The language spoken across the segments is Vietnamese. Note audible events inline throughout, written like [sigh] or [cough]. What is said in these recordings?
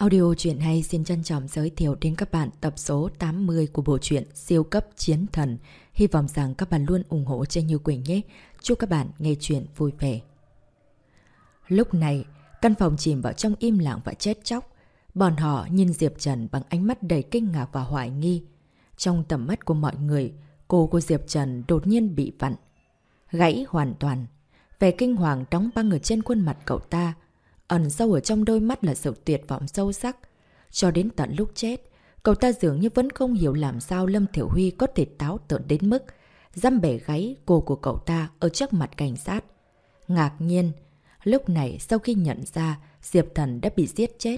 Audio truyện hay xin trân trọng giới thiệu đến các bạn tập số 80 của bộ truyện Siêu cấp chiến thần. Hy vọng rằng các bạn luôn ủng hộ cho Như Quỳnh nhé. Chúc các bạn nghe truyện vui vẻ. Lúc này, căn phòng chìm vào trong im lặng và chết chóc. Bọn họ nhìn Diệp Trần bằng ánh mắt đầy kinh ngạc và hoài nghi. Trong tầm mắt của mọi người, cô của Diệp Trần đột nhiên bị vặn. Gãy hoàn toàn. Vẻ kinh hoàng đóng băng ở trên khuôn mặt cậu ta. Ẩn sâu ở trong đôi mắt là sự tuyệt vọng sâu sắc. Cho đến tận lúc chết, cậu ta dường như vẫn không hiểu làm sao Lâm Thiểu Huy có thể táo tợn đến mức dăm bể gáy cô của cậu ta ở trước mặt cảnh sát. Ngạc nhiên, lúc này sau khi nhận ra Diệp Thần đã bị giết chết,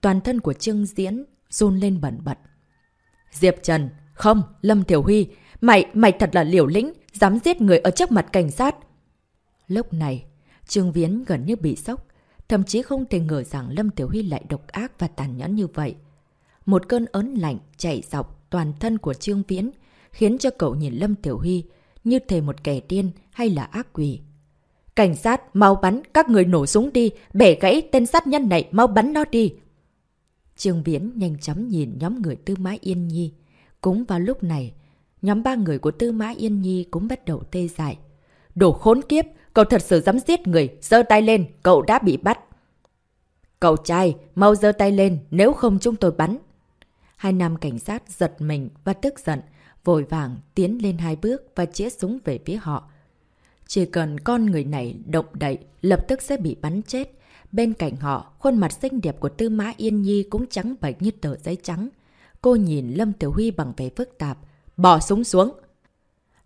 toàn thân của Trương Diễn run lên bẩn bật. Diệp Trần, không, Lâm Thiểu Huy, mày, mày thật là liều lĩnh, dám giết người ở trước mặt cảnh sát. Lúc này, Trương Viễn gần như bị sốc, thậm chí không thể ngờ rằng Lâm Tiểu Huy lại độc ác và tàn nhẫn như vậy. Một cơn ớn lạnh chạy dọc toàn thân của Trương Viễn, khiến cho cậu nhìn Lâm Tiểu Huy như thể một kẻ điên hay là ác quỷ. Cảnh sát, mau bắn, các người nổ súng đi, bẻ gãy tên sát nhân này, mau bắn nó đi. Trương Viễn nhanh chóng nhìn nhóm người Tư Mã Yên Nhi. Cũng vào lúc này, nhóm ba người của Tư Mã Yên Nhi cũng bắt đầu tê dại. Đồ khốn kiếp, cậu thật sự dám giết người, giơ tay lên, cậu đã bị bắt. Cậu trai, mau giơ tay lên, nếu không chúng tôi bắn. Hai nam cảnh sát giật mình và tức giận, vội vàng tiến lên hai bước và chĩa súng về phía họ. Chỉ cần con người này động đậy, lập tức sẽ bị bắn chết. Bên cạnh họ, khuôn mặt xinh đẹp của Tư Mã Yên Nhi cũng trắng bệch như tờ giấy trắng. Cô nhìn Lâm Tiểu Huy bằng vẻ phức tạp. Bỏ súng xuống!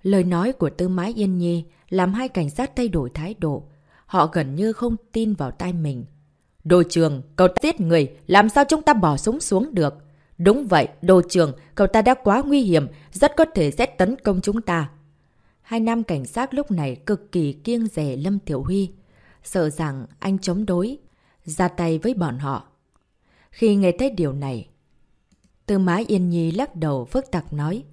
Lời nói của Tư Mã Yên Nhi làm hai cảnh sát thay đổi thái độ. Họ gần như không tin vào tay mình. Đồ trường, cậu ta giết người, làm sao chúng ta bỏ súng xuống được? Đúng vậy, đồ trường, cậu ta đã quá nguy hiểm, rất có thể sẽ tấn công chúng ta. Hai nam cảnh sát lúc này cực kỳ kiêng rẻ Lâm Tiểu Huy, sợ rằng anh chống đối, ra tay với bọn họ. Khi nghe thấy điều này, Tư Mã Yên Nhi lắc đầu phức tạp nói,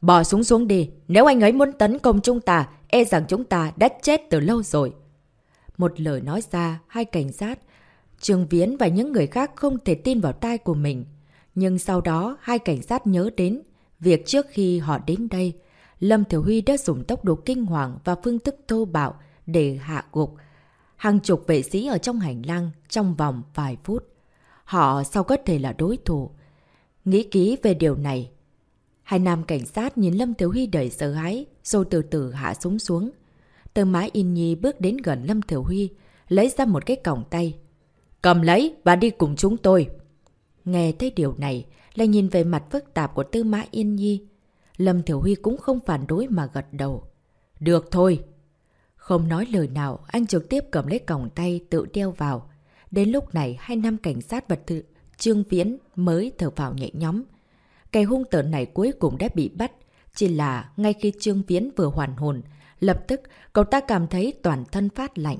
Bỏ súng xuống đi, nếu anh ấy muốn tấn công chúng ta, e rằng chúng ta đã chết từ lâu rồi. Một lời nói ra, hai cảnh sát, Trường Viễn và những người khác không thể tin vào tai của mình. Nhưng sau đó, hai cảnh sát nhớ đến việc trước khi họ đến đây, Lâm Thiểu Huy đã dùng tốc độ kinh hoàng và phương thức thô bạo để hạ gục hàng chục vệ sĩ ở trong hành lang trong vòng vài phút. Họ sao có thể là đối thủ? Nghĩ kỹ về điều này, Hai nam cảnh sát nhìn Lâm Thiếu Huy đầy sợ hãi, rồi từ từ hạ súng xuống. Tờ mái in nhi bước đến gần Lâm Thiếu Huy, lấy ra một cái còng tay. Cầm lấy và đi cùng chúng tôi. Nghe thấy điều này, lại nhìn về mặt phức tạp của Tư Mã Yên Nhi. Lâm Thiểu Huy cũng không phản đối mà gật đầu. Được thôi. Không nói lời nào, anh trực tiếp cầm lấy còng tay tự đeo vào. Đến lúc này, hai năm cảnh sát vật thự Trương Viễn mới thở vào nhẹ nhóm. Kẻ hung tợn này cuối cùng đã bị bắt. Chỉ là ngay khi Trương Viễn vừa hoàn hồn, lập tức cậu ta cảm thấy toàn thân phát lạnh.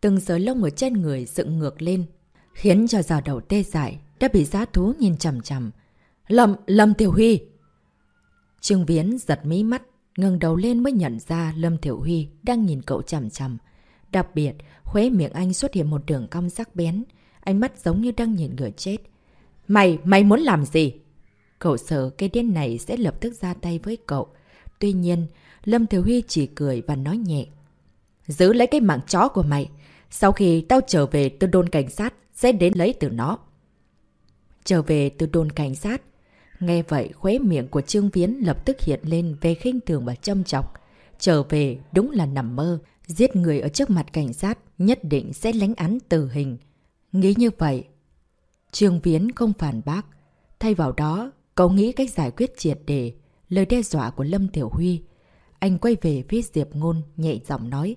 Từng sợi lông ở trên người dựng ngược lên, khiến cho giò đầu tê dại, đã bị giá thú nhìn chầm chầm. Lâm, Lâm Tiểu Huy! Trương Viễn giật mí mắt, ngừng đầu lên mới nhận ra Lâm Tiểu Huy đang nhìn cậu chầm chầm. Đặc biệt, khuế miệng anh xuất hiện một đường cong sắc bén, ánh mắt giống như đang nhìn người chết. Mày, mày muốn làm gì? Cậu sợ cái điên này sẽ lập tức ra tay với cậu. Tuy nhiên, Lâm Thiếu Huy chỉ cười và nói nhẹ. Giữ lấy cái mạng chó của mày. Sau khi tao trở về từ đồn cảnh sát, sẽ đến lấy từ nó. Trở về từ đồn cảnh sát. Nghe vậy, khuế miệng của Trương Viễn lập tức hiện lên về khinh thường và châm chọc. Trở về đúng là nằm mơ. Giết người ở trước mặt cảnh sát nhất định sẽ lánh án tử hình. Nghĩ như vậy, Trương Viễn không phản bác. Thay vào đó, Cậu nghĩ cách giải quyết triệt đề, lời đe dọa của Lâm Tiểu Huy. Anh quay về phía Diệp Ngôn, nhẹ giọng nói.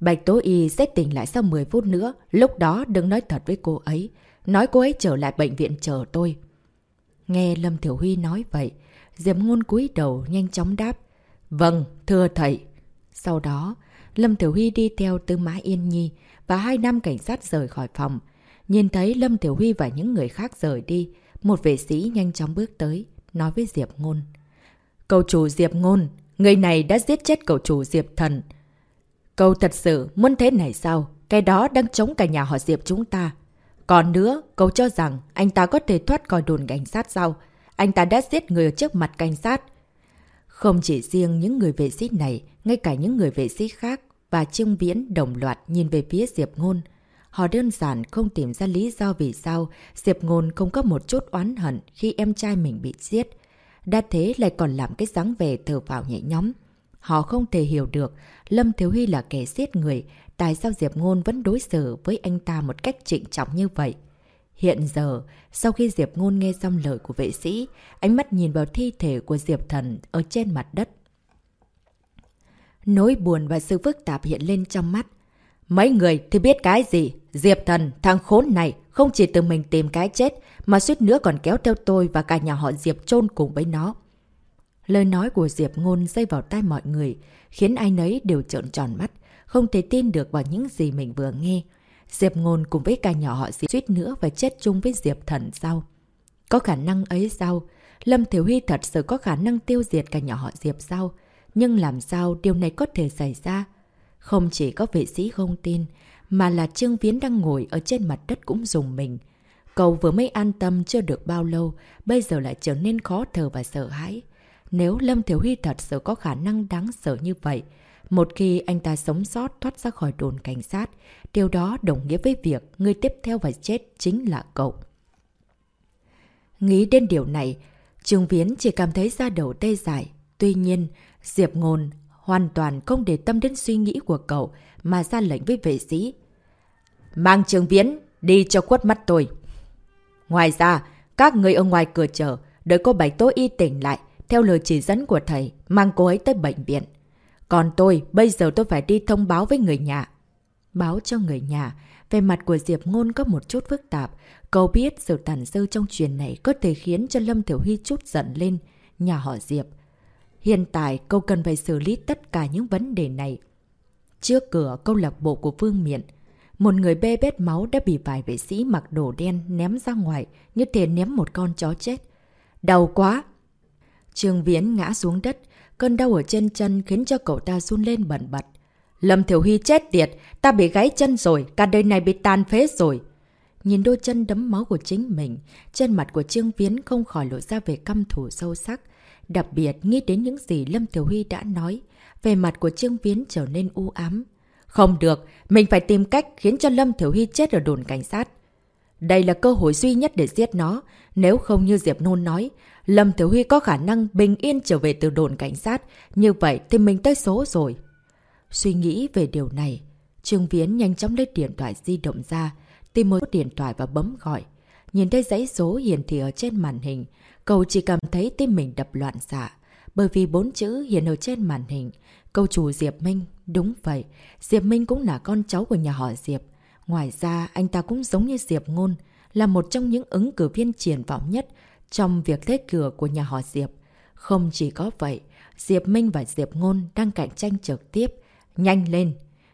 Bạch Tố Y sẽ tỉnh lại sau 10 phút nữa, lúc đó đừng nói thật với cô ấy. Nói cô ấy trở lại bệnh viện chờ tôi. Nghe Lâm Tiểu Huy nói vậy, Diệp Ngôn cúi đầu nhanh chóng đáp. Vâng, thưa thầy. Sau đó, Lâm Tiểu Huy đi theo Tư Mã Yên Nhi và hai nam cảnh sát rời khỏi phòng. Nhìn thấy Lâm Tiểu Huy và những người khác rời đi, một vệ sĩ nhanh chóng bước tới, nói với Diệp Ngôn. Cầu chủ Diệp Ngôn, người này đã giết chết cầu chủ Diệp Thần. Cầu thật sự muốn thế này sao? Cái đó đang chống cả nhà họ Diệp chúng ta. Còn nữa, cầu cho rằng anh ta có thể thoát khỏi đồn cảnh sát sao? Anh ta đã giết người ở trước mặt cảnh sát. Không chỉ riêng những người vệ sĩ này, ngay cả những người vệ sĩ khác và Trương Viễn đồng loạt nhìn về phía Diệp Ngôn. Họ đơn giản không tìm ra lý do vì sao Diệp Ngôn không có một chút oán hận khi em trai mình bị giết. Đã thế lại còn làm cái dáng về thở vào nhẹ nhóm. Họ không thể hiểu được Lâm Thiếu Huy là kẻ giết người, tại sao Diệp Ngôn vẫn đối xử với anh ta một cách trịnh trọng như vậy. Hiện giờ, sau khi Diệp Ngôn nghe xong lời của vệ sĩ, ánh mắt nhìn vào thi thể của Diệp Thần ở trên mặt đất. Nỗi buồn và sự phức tạp hiện lên trong mắt. Mấy người thì biết cái gì? Diệp Thần, thằng khốn này, không chỉ tự mình tìm cái chết, mà suýt nữa còn kéo theo tôi và cả nhà họ Diệp chôn cùng với nó. Lời nói của Diệp Ngôn dây vào tai mọi người, khiến ai nấy đều trợn tròn mắt, không thể tin được vào những gì mình vừa nghe. Diệp Ngôn cùng với cả nhỏ họ Diệp suýt nữa và chết chung với Diệp Thần sau. Có khả năng ấy sao? Lâm Thiểu Huy thật sự có khả năng tiêu diệt cả nhỏ họ Diệp sao? Nhưng làm sao điều này có thể xảy ra? Không chỉ có vệ sĩ không tin, mà là Trương Viễn đang ngồi ở trên mặt đất cũng dùng mình. Cậu vừa mới an tâm chưa được bao lâu, bây giờ lại trở nên khó thở và sợ hãi. Nếu Lâm thiếu Huy thật sự có khả năng đáng sợ như vậy, một khi anh ta sống sót thoát ra khỏi đồn cảnh sát, điều đó đồng nghĩa với việc người tiếp theo phải chết chính là cậu. Nghĩ đến điều này, Trương Viễn chỉ cảm thấy da đầu tê dại. Tuy nhiên, Diệp Ngôn hoàn toàn không để tâm đến suy nghĩ của cậu mà ra lệnh với vệ sĩ. Mang trường Viễn, đi cho khuất mắt tôi. Ngoài ra, các người ở ngoài cửa chờ, đợi cô Bạch Tố Y tỉnh lại, theo lời chỉ dẫn của thầy, mang cô ấy tới bệnh viện. Còn tôi, bây giờ tôi phải đi thông báo với người nhà. Báo cho người nhà, về mặt của Diệp Ngôn có một chút phức tạp. Cậu biết sự tàn dư trong chuyện này có thể khiến cho Lâm Thiểu Huy chút giận lên, nhà họ Diệp. Hiện tại, cậu cần phải xử lý tất cả những vấn đề này. Trước cửa câu lạc bộ của Vương Miện, một người bê bết máu đã bị vài vệ sĩ mặc đồ đen ném ra ngoài như thể ném một con chó chết. Đau quá! Trương Viễn ngã xuống đất, cơn đau ở trên chân khiến cho cậu ta run lên bẩn bật. Lâm Thiểu Huy chết tiệt, ta bị gãy chân rồi, cả đời này bị tan phế rồi. Nhìn đôi chân đấm máu của chính mình, trên mặt của Trương Viễn không khỏi lộ ra về căm thủ sâu sắc. Đặc biệt nghĩ đến những gì Lâm Tiểu Huy đã nói, về mặt của Trương Viễn trở nên u ám. Không được, mình phải tìm cách khiến cho Lâm Thiểu Huy chết ở đồn cảnh sát. Đây là cơ hội duy nhất để giết nó, nếu không như Diệp Nôn nói, Lâm Thiểu Huy có khả năng bình yên trở về từ đồn cảnh sát, như vậy thì mình tới số rồi. Suy nghĩ về điều này, Trương Viễn nhanh chóng lấy điện thoại di động ra, tìm một điện thoại và bấm gọi. Nhìn thấy dãy số hiển thị ở trên màn hình, cậu chỉ cảm thấy tim mình đập loạn xạ. Bởi vì bốn chữ hiện ở trên màn hình, câu chủ Diệp Minh, đúng vậy, Diệp Minh cũng là con cháu của nhà họ Diệp. Ngoài ra, anh ta cũng giống như Diệp Ngôn, là một trong những ứng cử viên triển vọng nhất trong việc thế cửa của nhà họ Diệp. Không chỉ có vậy, Diệp Minh và Diệp Ngôn đang cạnh tranh trực tiếp. Nhanh lên!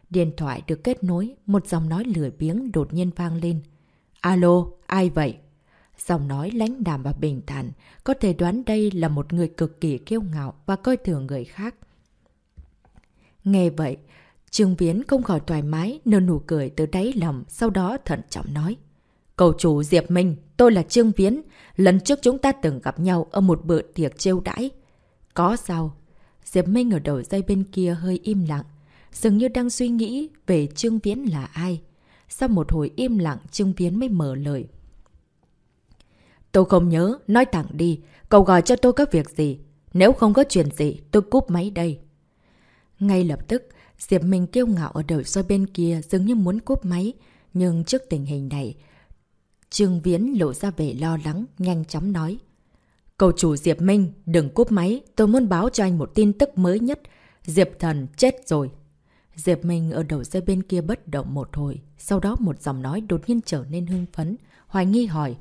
Điện thoại được kết nối, một dòng nói lười biếng đột nhiên vang lên. Alo, ai vậy? Giọng nói lãnh đàm và bình thản, có thể đoán đây là một người cực kỳ kiêu ngạo và coi thường người khác. Nghe vậy, Trương Viễn không khỏi thoải mái, nở nụ cười từ đáy lòng, sau đó thận trọng nói. Cầu chủ Diệp Minh, tôi là Trương Viễn. Lần trước chúng ta từng gặp nhau ở một bữa tiệc trêu đãi. Có sao? Diệp Minh ở đầu dây bên kia hơi im lặng. Dường như đang suy nghĩ về Trương Viễn là ai. Sau một hồi im lặng, Trương Viễn mới mở lời. Tôi không nhớ, nói thẳng đi. Cậu gọi cho tôi có việc gì? Nếu không có chuyện gì, tôi cúp máy đây. Ngay lập tức, Diệp Minh kêu ngạo ở đầu dây bên kia dường như muốn cúp máy. Nhưng trước tình hình này, Trương Viễn lộ ra vẻ lo lắng, nhanh chóng nói. Cầu chủ Diệp Minh, đừng cúp máy, tôi muốn báo cho anh một tin tức mới nhất. Diệp Thần chết rồi. Diệp Minh ở đầu dây bên kia bất động một hồi, sau đó một giọng nói đột nhiên trở nên hưng phấn, hoài nghi hỏi.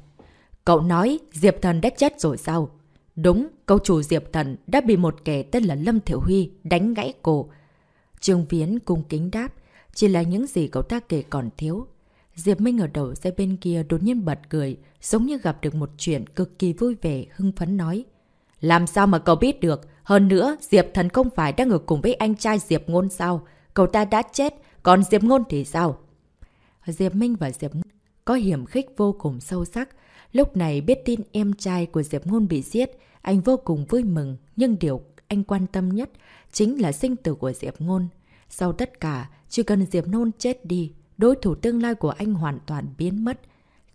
Cậu nói Diệp Thần đã chết rồi sao? Đúng, câu chủ Diệp Thần đã bị một kẻ tên là Lâm Thiểu Huy đánh gãy cổ. Trương Viễn cung kính đáp, chỉ là những gì cậu ta kể còn thiếu. Diệp Minh ở đầu dây bên kia đột nhiên bật cười, giống như gặp được một chuyện cực kỳ vui vẻ, hưng phấn nói. Làm sao mà cậu biết được? Hơn nữa, Diệp Thần không phải đang ở cùng với anh trai Diệp Ngôn sao? Cậu ta đã chết, còn Diệp Ngôn thì sao? Diệp Minh và Diệp có hiểm khích vô cùng sâu sắc. Lúc này biết tin em trai của Diệp Ngôn bị giết, anh vô cùng vui mừng, nhưng điều anh quan tâm nhất chính là sinh tử của Diệp Ngôn. Sau tất cả, chỉ cần Diệp Ngôn chết đi, đối thủ tương lai của anh hoàn toàn biến mất.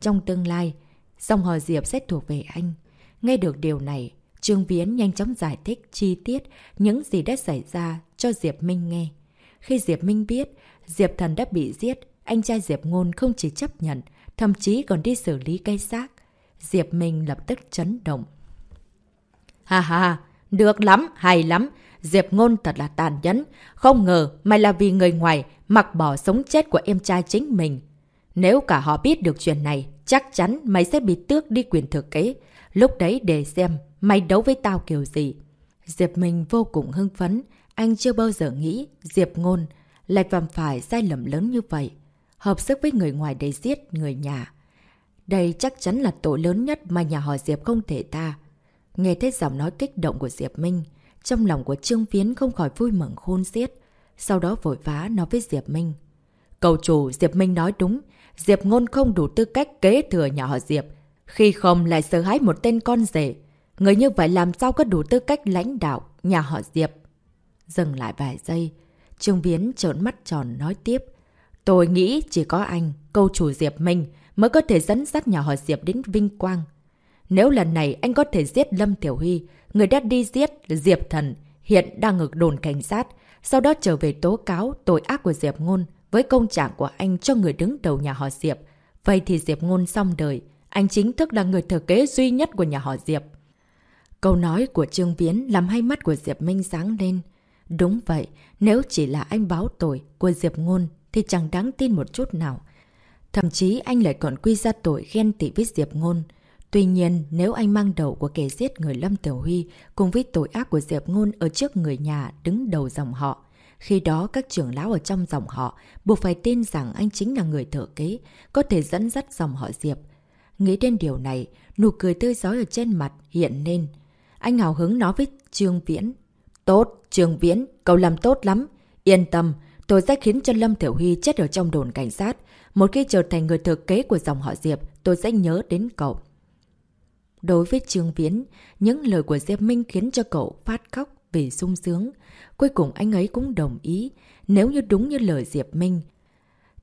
Trong tương lai, dòng họ Diệp sẽ thuộc về anh. Nghe được điều này, Trương Viễn nhanh chóng giải thích chi tiết những gì đã xảy ra cho Diệp Minh nghe. Khi Diệp Minh biết Diệp Thần đã bị giết, anh trai Diệp Ngôn không chỉ chấp nhận, thậm chí còn đi xử lý cây xác. Diệp Minh lập tức chấn động. Ha ha, được lắm, hay lắm. Diệp Ngôn thật là tàn nhẫn. Không ngờ mày là vì người ngoài mặc bỏ sống chết của em trai chính mình. Nếu cả họ biết được chuyện này, chắc chắn mày sẽ bị tước đi quyền thừa kế. Lúc đấy để xem mày đấu với tao kiểu gì. Diệp Minh vô cùng hưng phấn. Anh chưa bao giờ nghĩ Diệp Ngôn lại phạm phải sai lầm lớn như vậy. Hợp sức với người ngoài để giết người nhà. Đây chắc chắn là tội lớn nhất mà nhà họ Diệp không thể ta. Nghe thấy giọng nói kích động của Diệp Minh, trong lòng của Trương Phiến không khỏi vui mừng khôn xiết. Sau đó vội vã nói với Diệp Minh. Cầu chủ Diệp Minh nói đúng, Diệp Ngôn không đủ tư cách kế thừa nhà họ Diệp. Khi không lại sợ hãi một tên con rể. Người như vậy làm sao có đủ tư cách lãnh đạo nhà họ Diệp. Dừng lại vài giây, Trương Viến trợn mắt tròn nói tiếp. Tôi nghĩ chỉ có anh, câu chủ Diệp Minh, mới có thể dẫn dắt nhà họ Diệp đến vinh quang. Nếu lần này anh có thể giết Lâm Tiểu Huy, người đã đi giết Diệp Thần, hiện đang ở đồn cảnh sát, sau đó trở về tố cáo tội ác của Diệp Ngôn với công trạng của anh cho người đứng đầu nhà họ Diệp. Vậy thì Diệp Ngôn xong đời, anh chính thức là người thừa kế duy nhất của nhà họ Diệp. Câu nói của Trương Viễn làm hai mắt của Diệp Minh sáng lên. Đúng vậy, nếu chỉ là anh báo tội của Diệp Ngôn thì chẳng đáng tin một chút nào. Thậm chí anh lại còn quy ra tội ghen tị với Diệp Ngôn. Tuy nhiên, nếu anh mang đầu của kẻ giết người Lâm Tiểu Huy cùng với tội ác của Diệp Ngôn ở trước người nhà đứng đầu dòng họ, khi đó các trưởng lão ở trong dòng họ buộc phải tin rằng anh chính là người thợ kế, có thể dẫn dắt dòng họ Diệp. Nghĩ đến điều này, nụ cười tươi giói ở trên mặt hiện lên. Anh hào hứng nói với Trương Viễn. Tốt, Trương Viễn, cậu làm tốt lắm. Yên tâm, tôi sẽ khiến cho Lâm Tiểu Huy chết ở trong đồn cảnh sát. Một khi trở thành người thừa kế của dòng họ Diệp, tôi sẽ nhớ đến cậu. Đối với Trương Viễn, những lời của Diệp Minh khiến cho cậu phát khóc vì sung sướng. Cuối cùng anh ấy cũng đồng ý, nếu như đúng như lời Diệp Minh.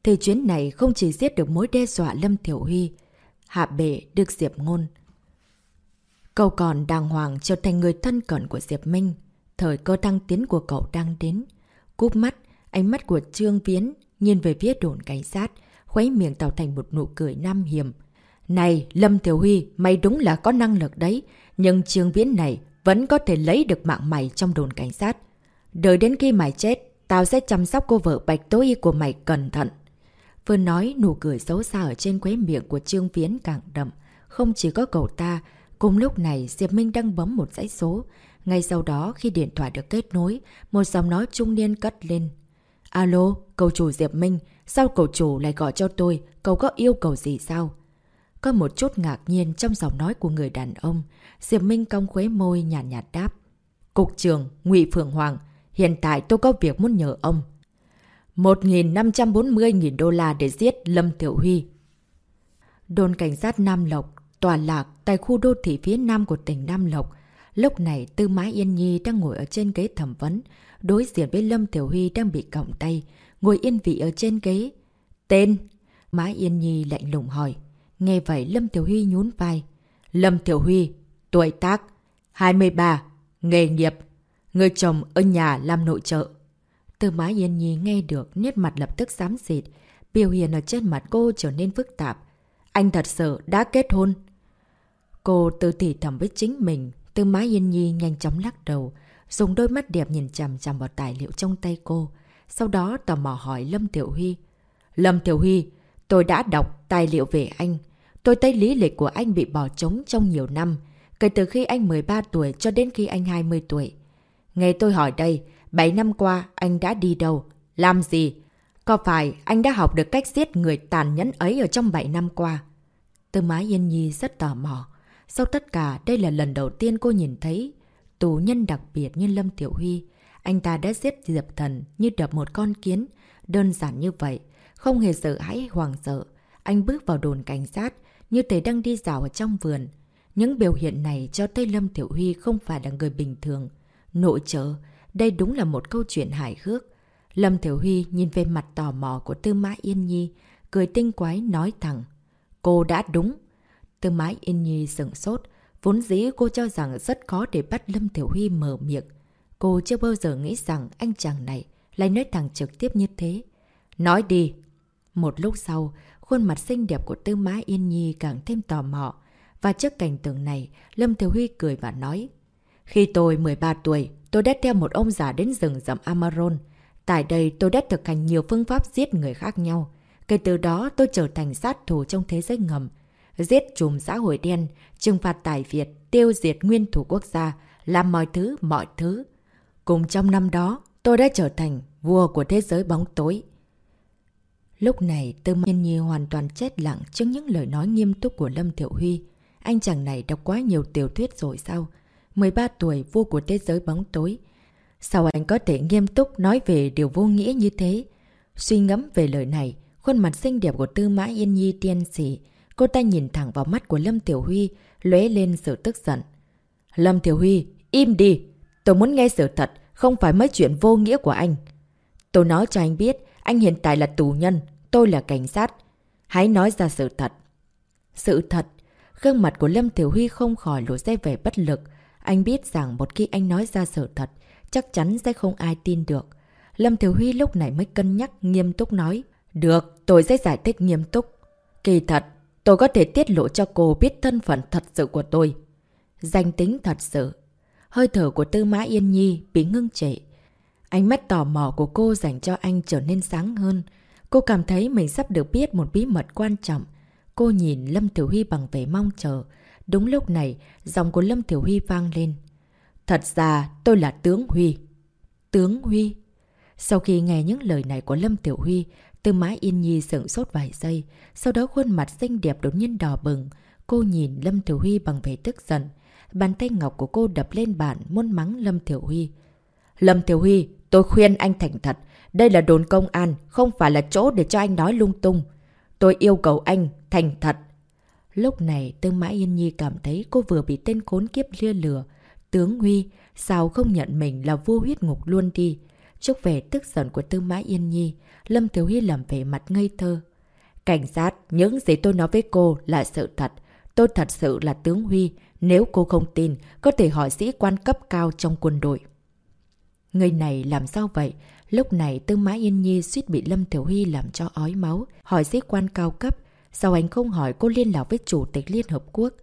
Thì chuyến này không chỉ giết được mối đe dọa Lâm Tiểu Huy, hạ bệ được Diệp Ngôn. Cậu còn đàng hoàng trở thành người thân cận của Diệp Minh. Thời cơ thăng tiến của cậu đang đến. Cúp mắt, ánh mắt của Trương Viễn nhìn về phía đồn cảnh sát, khuấy miệng tạo thành một nụ cười nam hiểm. Này, Lâm Thiểu Huy, mày đúng là có năng lực đấy, nhưng Trương Viễn này vẫn có thể lấy được mạng mày trong đồn cảnh sát. Đợi đến khi mày chết, tao sẽ chăm sóc cô vợ Bạch tối Y của mày cẩn thận. Vừa nói, nụ cười xấu xa ở trên quế miệng của Trương Viễn càng đậm. Không chỉ có cậu ta, cùng lúc này Diệp Minh đang bấm một dãy số. Ngay sau đó, khi điện thoại được kết nối, một giọng nói trung niên cất lên. Alo, cầu chủ Diệp Minh, sao cầu chủ lại gọi cho tôi, cậu có yêu cầu gì sao? Có một chút ngạc nhiên trong giọng nói của người đàn ông. Diệp Minh cong khuế môi nhạt nhạt đáp. Cục trưởng, ngụy Phượng Hoàng, hiện tại tôi có việc muốn nhờ ông. 1.540.000 đô la để giết Lâm Tiểu Huy. Đồn cảnh sát Nam Lộc, tòa lạc tại khu đô thị phía nam của tỉnh Nam Lộc. Lúc này Tư Mã Yên Nhi đang ngồi ở trên ghế thẩm vấn, đối diện với Lâm Tiểu Huy đang bị còng tay, ngồi yên vị ở trên ghế. Tên? Mã Yên Nhi lạnh lùng hỏi. Nghe vậy Lâm Tiểu Huy nhún vai. Lâm Tiểu Huy, tuổi tác, 23, nghề nghiệp, người chồng ở nhà làm nội trợ. Từ má Yên Nhi nghe được, nét mặt lập tức xám xịt, biểu hiện ở trên mặt cô trở nên phức tạp. Anh thật sự đã kết hôn. Cô tự tỉ thầm với chính mình, từ má Yên Nhi nhanh chóng lắc đầu, dùng đôi mắt đẹp nhìn chằm chằm vào tài liệu trong tay cô. Sau đó tò mò hỏi Lâm Tiểu Huy. Lâm Tiểu Huy, tôi đã đọc tài liệu về anh. Tôi thấy lý lịch của anh bị bỏ trống trong nhiều năm, kể từ khi anh 13 tuổi cho đến khi anh 20 tuổi. Nghe tôi hỏi đây, 7 năm qua anh đã đi đâu? Làm gì? Có phải anh đã học được cách giết người tàn nhẫn ấy ở trong 7 năm qua? Tư Má Yên Nhi rất tò mò. Sau tất cả, đây là lần đầu tiên cô nhìn thấy tù nhân đặc biệt như Lâm Tiểu Huy. Anh ta đã giết Diệp Thần như đập một con kiến. Đơn giản như vậy, không hề sợ hãi hoàng sợ. Anh bước vào đồn cảnh sát, như thể đang đi dạo ở trong vườn. Những biểu hiện này cho thấy Lâm Tiểu Huy không phải là người bình thường. Nội trợ, đây đúng là một câu chuyện hài hước. Lâm Tiểu Huy nhìn về mặt tò mò của Tư Mã Yên Nhi, cười tinh quái nói thẳng. Cô đã đúng. Tư Mã Yên Nhi sửng sốt. Vốn dĩ cô cho rằng rất khó để bắt Lâm Tiểu Huy mở miệng. Cô chưa bao giờ nghĩ rằng anh chàng này lại nói thẳng trực tiếp như thế. Nói đi. Một lúc sau, khuôn mặt xinh đẹp của Tư Mã Yên Nhi càng thêm tò mò. Và trước cảnh tượng này, Lâm thiếu Huy cười và nói. Khi tôi 13 tuổi, tôi đã theo một ông già đến rừng rậm Amaron. Tại đây tôi đã thực hành nhiều phương pháp giết người khác nhau. Kể từ đó tôi trở thành sát thủ trong thế giới ngầm. Giết chùm xã hội đen, trừng phạt tài Việt, tiêu diệt nguyên thủ quốc gia, làm mọi thứ, mọi thứ. Cùng trong năm đó, tôi đã trở thành vua của thế giới bóng tối. Lúc này, Tư Miên Nhi hoàn toàn chết lặng trước những lời nói nghiêm túc của Lâm Thiệu Huy. Anh chàng này đọc quá nhiều tiểu thuyết rồi sao? 13 tuổi vua của thế giới bóng tối. Sao anh có thể nghiêm túc nói về điều vô nghĩa như thế? Suy ngẫm về lời này, khuôn mặt xinh đẹp của Tư Mã Yên Nhi tiên sĩ. Cô ta nhìn thẳng vào mắt của Lâm Tiểu Huy, lóe lên sự tức giận. Lâm Tiểu Huy, im đi! Tôi muốn nghe sự thật, không phải mấy chuyện vô nghĩa của anh. Tôi nói cho anh biết, anh hiện tại là tù nhân, tôi là cảnh sát. Hãy nói ra sự thật. Sự thật. Gương mặt của Lâm Tiểu Huy không khỏi lộ ra vẻ bất lực. Anh biết rằng một khi anh nói ra sự thật, chắc chắn sẽ không ai tin được. Lâm Tiểu Huy lúc này mới cân nhắc nghiêm túc nói. Được, tôi sẽ giải thích nghiêm túc. Kỳ thật, tôi có thể tiết lộ cho cô biết thân phận thật sự của tôi. Danh tính thật sự. Hơi thở của Tư Mã Yên Nhi bị ngưng trệ. Ánh mắt tò mò của cô dành cho anh trở nên sáng hơn. Cô cảm thấy mình sắp được biết một bí mật quan trọng. Cô nhìn Lâm Tiểu Huy bằng vẻ mong chờ. Đúng lúc này, giọng của Lâm Tiểu Huy vang lên. Thật ra, tôi là Tướng Huy. Tướng Huy? Sau khi nghe những lời này của Lâm Tiểu Huy, Tư Mã Yên Nhi sửng sốt vài giây. Sau đó khuôn mặt xinh đẹp đột nhiên đỏ bừng. Cô nhìn Lâm Tiểu Huy bằng vẻ tức giận. Bàn tay ngọc của cô đập lên bàn muốn mắng Lâm Thiểu Huy. Lâm Thiểu Huy, tôi khuyên anh thành thật. Đây là đồn công an, không phải là chỗ để cho anh nói lung tung. Tôi yêu cầu anh, thành thật. Lúc này, tương Mã Yên Nhi cảm thấy cô vừa bị tên khốn kiếp lia lừa. Tướng Huy, sao không nhận mình là vua huyết ngục luôn đi? Trước vẻ tức giận của Tư Mã Yên Nhi, Lâm Thiếu Huy làm vẻ mặt ngây thơ. Cảnh sát, những gì tôi nói với cô là sự thật. Tôi thật sự là tướng Huy. Nếu cô không tin, có thể hỏi sĩ quan cấp cao trong quân đội. Người này làm sao vậy? Lúc này Tư Mã Yên Nhi suýt bị Lâm Tiểu Huy làm cho ói máu, hỏi sĩ quan cao cấp. Sao anh không hỏi cô liên lạc với Chủ tịch Liên Hợp Quốc?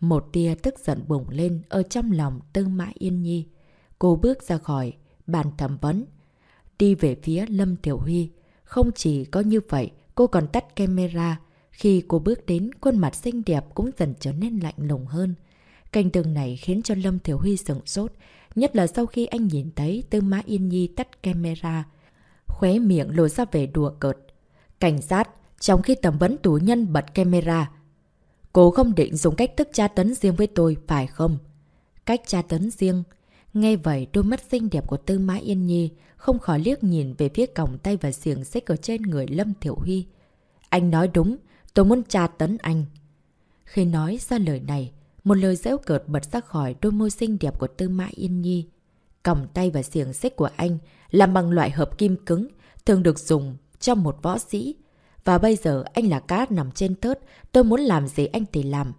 Một tia tức giận bùng lên ở trong lòng Tư Mã Yên Nhi. Cô bước ra khỏi bàn thẩm vấn, đi về phía Lâm Tiểu Huy. Không chỉ có như vậy, cô còn tắt camera. Khi cô bước đến, khuôn mặt xinh đẹp cũng dần trở nên lạnh lùng hơn. Cảnh tượng này khiến cho Lâm Thiểu Huy sửng sốt, nhất là sau khi anh nhìn thấy Tư Mã Yên Nhi tắt camera. Khóe miệng lộ ra vẻ đùa cợt. Cảnh sát, trong khi tầm vấn tù nhân bật camera. Cô không định dùng cách thức tra tấn riêng với tôi, phải không? Cách tra tấn riêng. Nghe vậy, đôi mắt xinh đẹp của Tư Mã Yên Nhi không khỏi liếc nhìn về phía còng tay và xiềng xích ở trên người Lâm Thiểu Huy. Anh nói đúng, tôi muốn tra tấn anh. Khi nói ra lời này, một lời dễu cợt bật ra khỏi đôi môi xinh đẹp của Tư Mã Yên Nhi. Còng tay và xiềng xích của anh làm bằng loại hợp kim cứng, thường được dùng cho một võ sĩ. Và bây giờ anh là cá nằm trên tớt, tôi muốn làm gì anh thì làm.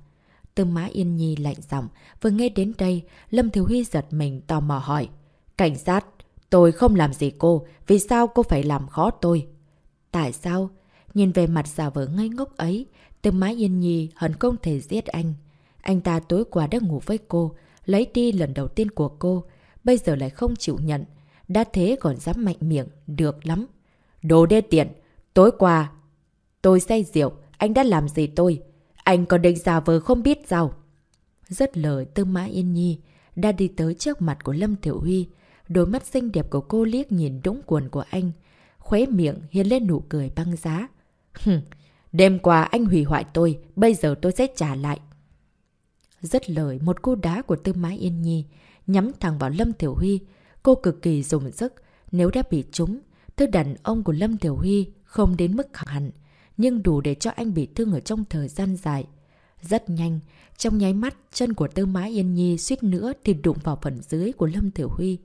Tư Mã Yên Nhi lạnh giọng, vừa nghe đến đây, Lâm Thiếu Huy giật mình tò mò hỏi. Cảnh sát, tôi không làm gì cô, vì sao cô phải làm khó tôi? Tại sao? Nhìn về mặt giả vờ ngây ngốc ấy, Tư Mã Yên Nhi hẳn không thể giết anh. Anh ta tối qua đã ngủ với cô, lấy đi lần đầu tiên của cô, bây giờ lại không chịu nhận. Đã thế còn dám mạnh miệng, được lắm. Đồ đê tiện, tối qua tôi say rượu, anh đã làm gì tôi? Anh còn định giả vờ không biết sao? Rất lời Tư Mã Yên Nhi đã đi tới trước mặt của Lâm Tiểu Huy. Đôi mắt xinh đẹp của cô liếc nhìn đúng quần của anh. khóe miệng hiện lên nụ cười băng giá. Đêm qua anh hủy hoại tôi, bây giờ tôi sẽ trả lại. Rất lời một cô đá của Tư Mã Yên Nhi nhắm thẳng vào Lâm Tiểu Huy. Cô cực kỳ dùng sức, nếu đã bị trúng, thứ đàn ông của Lâm Tiểu Huy không đến mức hẳn. nhưng đủ để cho anh bị thương ở trong thời gian dài. Rất nhanh, trong nháy mắt, chân của Tư Mã Yên Nhi suýt nữa thì đụng vào phần dưới của Lâm Tiểu Huy.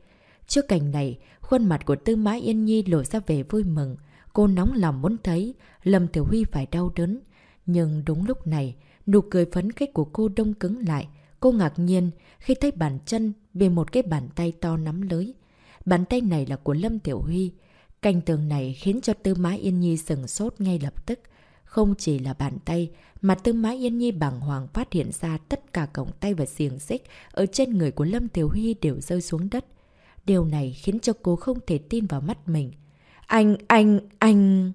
Trước cảnh này, khuôn mặt của Tư Mã Yên Nhi lộ ra vẻ vui mừng. Cô nóng lòng muốn thấy Lâm Tiểu Huy phải đau đớn. Nhưng đúng lúc này, nụ cười phấn khích của cô đông cứng lại. Cô ngạc nhiên khi thấy bàn chân bị một cái bàn tay to nắm lưới. Bàn tay này là của Lâm Tiểu Huy. Canh tường này khiến cho Tư Mã Yên Nhi sừng sốt ngay lập tức. Không chỉ là bàn tay, mà Tư Mã Yên Nhi bàng hoàng phát hiện ra tất cả cổng tay và xiềng xích ở trên người của Lâm Tiểu Huy đều rơi xuống đất. Điều này khiến cho cô không thể tin vào mắt mình. Anh, anh, anh...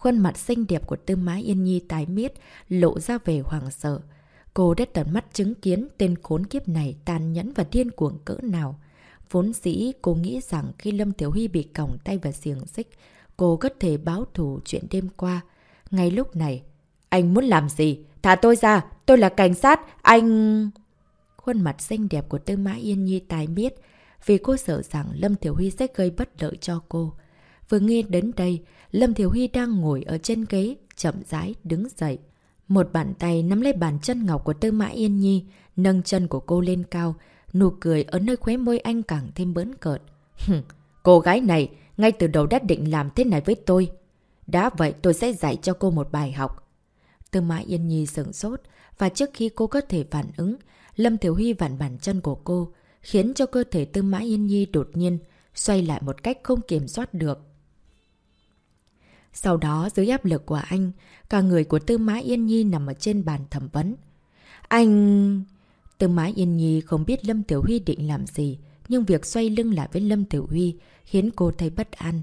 Khuôn mặt xinh đẹp của Tư Mã Yên Nhi tái miết, lộ ra về hoàng sợ. Cô đã tận mắt chứng kiến tên khốn kiếp này tàn nhẫn và điên cuồng cỡ nào. Vốn dĩ cô nghĩ rằng khi Lâm Tiểu Huy bị còng tay và xiềng xích, cô có thể báo thù chuyện đêm qua. Ngay lúc này, anh muốn làm gì? Thả tôi ra, tôi là cảnh sát, anh... Khuôn mặt xinh đẹp của Tư Mã Yên Nhi tài biết, vì cô sợ rằng Lâm Tiểu Huy sẽ gây bất lợi cho cô. Vừa nghe đến đây, Lâm Thiểu Huy đang ngồi ở trên ghế, chậm rãi đứng dậy. Một bàn tay nắm lấy bàn chân ngọc của Tư Mã Yên Nhi, nâng chân của cô lên cao, nụ cười ở nơi khóe môi anh càng thêm bớn cợt. [laughs] cô gái này, ngay từ đầu đã định làm thế này với tôi. Đã vậy tôi sẽ dạy cho cô một bài học. Tư Mã Yên Nhi sửng sốt, và trước khi cô có thể phản ứng, Lâm Thiểu Huy vặn bàn chân của cô, khiến cho cơ thể Tư Mã Yên Nhi đột nhiên xoay lại một cách không kiểm soát được. Sau đó, dưới áp lực của anh, cả người của Tư Mã Yên Nhi nằm ở trên bàn thẩm vấn. Anh... Tư Mã Yên Nhi không biết Lâm Tiểu Huy định làm gì, nhưng việc xoay lưng lại với Lâm Tiểu Huy khiến cô thấy bất an.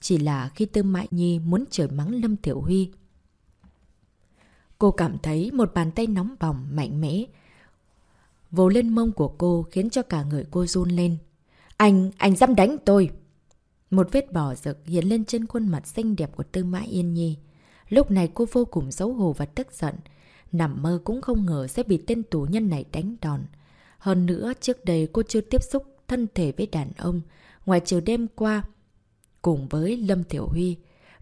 Chỉ là khi Tư Mã Nhi muốn chửi mắng Lâm Tiểu Huy. Cô cảm thấy một bàn tay nóng bỏng, mạnh mẽ, vồ lên mông của cô khiến cho cả người cô run lên. Anh, anh dám đánh tôi! Một vết bỏ rực hiện lên trên khuôn mặt xinh đẹp của Tư Mã Yên Nhi. Lúc này cô vô cùng xấu hổ và tức giận. Nằm mơ cũng không ngờ sẽ bị tên tù nhân này đánh đòn. Hơn nữa, trước đây cô chưa tiếp xúc thân thể với đàn ông, ngoài trừ đêm qua, cùng với Lâm Tiểu Huy.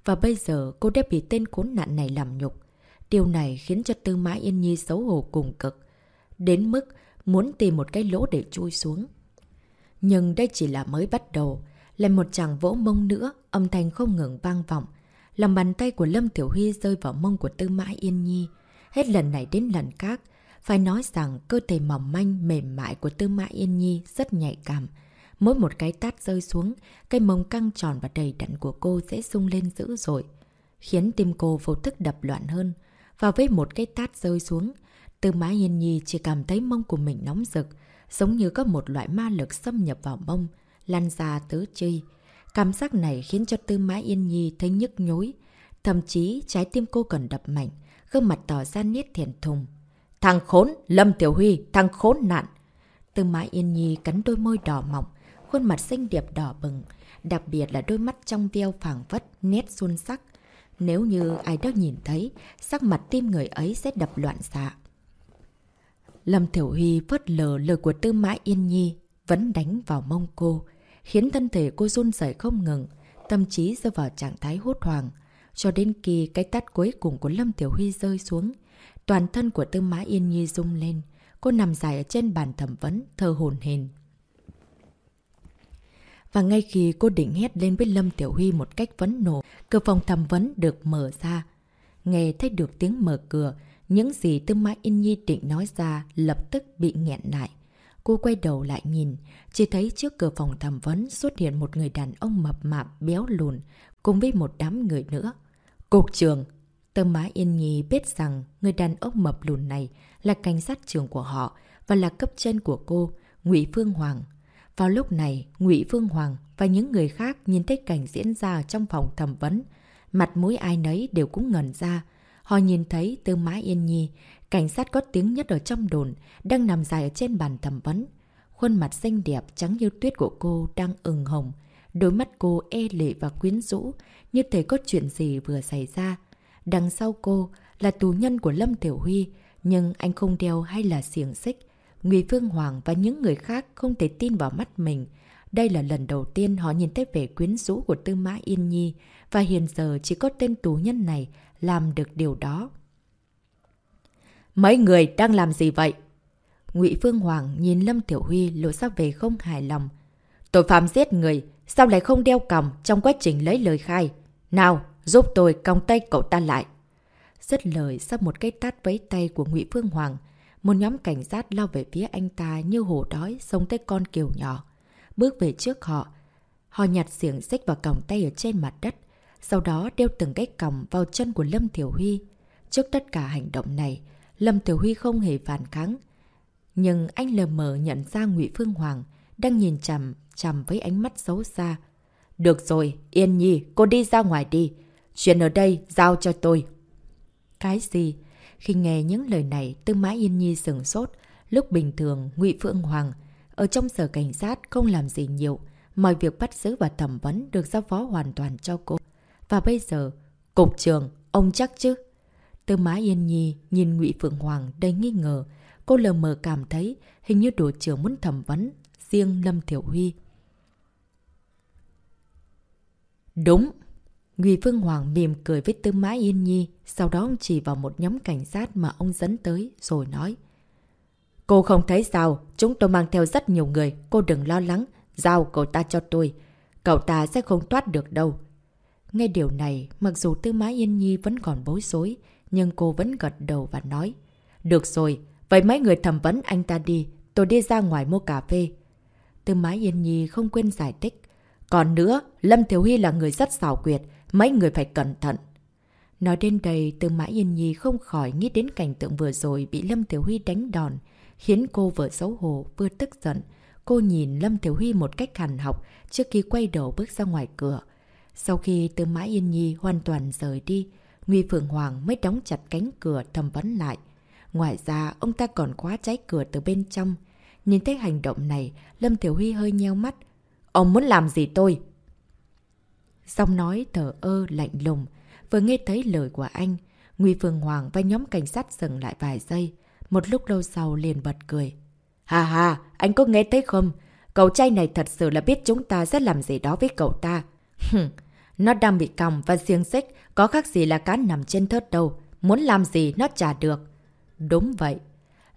Và bây giờ cô đã bị tên khốn nạn này làm nhục. Điều này khiến cho Tư Mã Yên Nhi xấu hổ cùng cực. Đến mức muốn tìm một cái lỗ để chui xuống. Nhưng đây chỉ là mới bắt đầu. Lại một chàng vỗ mông nữa, âm thanh không ngừng vang vọng. Lòng bàn tay của Lâm Tiểu Huy rơi vào mông của Tư Mã Yên Nhi. Hết lần này đến lần khác, phải nói rằng cơ thể mỏng manh, mềm mại của Tư Mã Yên Nhi rất nhạy cảm. Mỗi một cái tát rơi xuống, cây mông căng tròn và đầy đặn của cô sẽ sung lên dữ dội, khiến tim cô vô thức đập loạn hơn. Và với một cái tát rơi xuống, Tư Mã Yên Nhi chỉ cảm thấy mông của mình nóng rực, giống như có một loại ma lực xâm nhập vào mông, lan ra tứ chi. Cảm giác này khiến cho Tư Mã Yên Nhi thấy nhức nhối, thậm chí trái tim cô còn đập mạnh, gương mặt tỏ ra niết thiền thùng. Thằng khốn, Lâm Tiểu Huy, thằng khốn nạn! Tư Mã Yên Nhi cắn đôi môi đỏ mọng, khuôn mặt xinh đẹp đỏ bừng, đặc biệt là đôi mắt trong veo phẳng vất, nét xuân sắc. Nếu như ai đó nhìn thấy, sắc mặt tim người ấy sẽ đập loạn xạ. Lâm Thiểu Huy phớt lờ lời của Tư Mã Yên Nhi vẫn đánh vào mông cô, khiến thân thể cô run rẩy không ngừng, tâm trí rơi vào trạng thái hốt hoảng. Cho đến khi cái tát cuối cùng của Lâm Tiểu Huy rơi xuống, toàn thân của Tư Mã Yên Nhi rung lên. Cô nằm dài ở trên bàn thẩm vấn, thơ hồn hền. Và ngay khi cô định hét lên với Lâm Tiểu Huy một cách vấn nổ, cửa phòng thẩm vấn được mở ra. Nghe thấy được tiếng mở cửa, những gì Tư Mã Yên Nhi định nói ra lập tức bị nghẹn lại. Cô quay đầu lại nhìn, chỉ thấy trước cửa phòng thẩm vấn xuất hiện một người đàn ông mập mạp, béo lùn, cùng với một đám người nữa. Cục trường! tơ má Yên Nhi biết rằng người đàn ông mập lùn này là cảnh sát trưởng của họ và là cấp trên của cô, Ngụy Phương Hoàng. Vào lúc này, Ngụy Phương Hoàng và những người khác nhìn thấy cảnh diễn ra trong phòng thẩm vấn. Mặt mũi ai nấy đều cũng ngẩn ra, Họ nhìn thấy Tư Mã Yên Nhi, cảnh sát có tiếng nhất ở trong đồn, đang nằm dài ở trên bàn thẩm vấn. Khuôn mặt xinh đẹp trắng như tuyết của cô đang ửng hồng. Đôi mắt cô e lệ và quyến rũ, như thể có chuyện gì vừa xảy ra. Đằng sau cô là tù nhân của Lâm Tiểu Huy, nhưng anh không đeo hay là xiềng xích. Nguy Phương Hoàng và những người khác không thể tin vào mắt mình. Đây là lần đầu tiên họ nhìn thấy vẻ quyến rũ của Tư Mã Yên Nhi và hiện giờ chỉ có tên tù nhân này làm được điều đó. Mấy người đang làm gì vậy? Ngụy Phương Hoàng nhìn Lâm Tiểu Huy lộ ra về không hài lòng. Tội phạm giết người, sao lại không đeo còng trong quá trình lấy lời khai? Nào, giúp tôi còng tay cậu ta lại. Rất lời sau một cái tát vấy tay của Ngụy Phương Hoàng, một nhóm cảnh sát lao về phía anh ta như hổ đói sống tới con kiều nhỏ. Bước về trước họ, họ nhặt xiềng xích và còng tay ở trên mặt đất, sau đó đeo từng cái còng vào chân của Lâm Thiểu Huy. Trước tất cả hành động này, Lâm tiểu Huy không hề phản kháng. Nhưng anh lờ mờ nhận ra Ngụy Phương Hoàng đang nhìn chằm chằm với ánh mắt xấu xa. Được rồi, Yên Nhi, cô đi ra ngoài đi. Chuyện ở đây giao cho tôi. Cái gì? Khi nghe những lời này, Tư Mã Yên Nhi sừng sốt. Lúc bình thường, Ngụy phương Hoàng ở trong sở cảnh sát không làm gì nhiều. Mọi việc bắt giữ và thẩm vấn được giao phó hoàn toàn cho cô. Và bây giờ, cục trường, ông chắc chứ? Tư Mã Yên Nhi nhìn Ngụy Phượng Hoàng đầy nghi ngờ. Cô lờ mờ cảm thấy hình như đội trưởng muốn thẩm vấn riêng Lâm Thiểu Huy. Đúng! ngụy Phương Hoàng mỉm cười với Tư Mã Yên Nhi, sau đó ông chỉ vào một nhóm cảnh sát mà ông dẫn tới, rồi nói. Cô không thấy sao, chúng tôi mang theo rất nhiều người, cô đừng lo lắng, giao cậu ta cho tôi. Cậu ta sẽ không thoát được đâu. Nghe điều này, mặc dù Tư Mã Yên Nhi vẫn còn bối rối, nhưng cô vẫn gật đầu và nói. Được rồi, vậy mấy người thẩm vấn anh ta đi, tôi đi ra ngoài mua cà phê. Tư Mã Yên Nhi không quên giải thích. Còn nữa, Lâm Thiếu Huy là người rất xảo quyệt, mấy người phải cẩn thận. Nói đến đây, Tư Mã Yên Nhi không khỏi nghĩ đến cảnh tượng vừa rồi bị Lâm Tiểu Huy đánh đòn, khiến cô vừa xấu hổ vừa tức giận. Cô nhìn Lâm Tiểu Huy một cách hàn học trước khi quay đầu bước ra ngoài cửa. Sau khi Tư Mã Yên Nhi hoàn toàn rời đi, Nguy Phượng Hoàng mới đóng chặt cánh cửa thầm vấn lại. Ngoài ra, ông ta còn khóa trái cửa từ bên trong. Nhìn thấy hành động này, Lâm Tiểu Huy hơi nheo mắt. Ông muốn làm gì tôi? Xong nói thở ơ lạnh lùng, vừa nghe thấy lời của anh, Nguy Phương Hoàng và nhóm cảnh sát dừng lại vài giây. Một lúc lâu sau liền bật cười. Hà hà, anh có nghe thấy không? Cậu trai này thật sự là biết chúng ta sẽ làm gì đó với cậu ta. [laughs] Hừm nó đang bị còng và xiềng xích, có khác gì là cá nằm trên thớt đâu. Muốn làm gì nó trả được. Đúng vậy.